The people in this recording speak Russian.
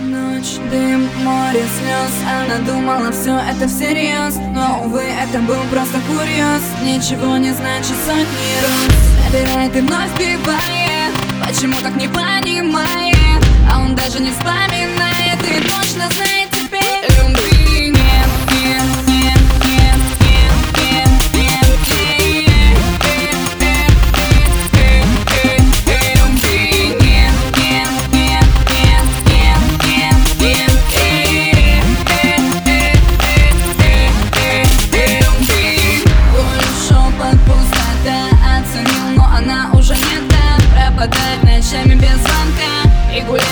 Ночь, дым, море слез. Она думала все это всерьез. Но, увы, это был просто курьез. Ничего не значит сотни роз. Набирает и вновь бивает Почему так не понимает? А он даже не вспоминает Хватает ночами без звонка. И гулять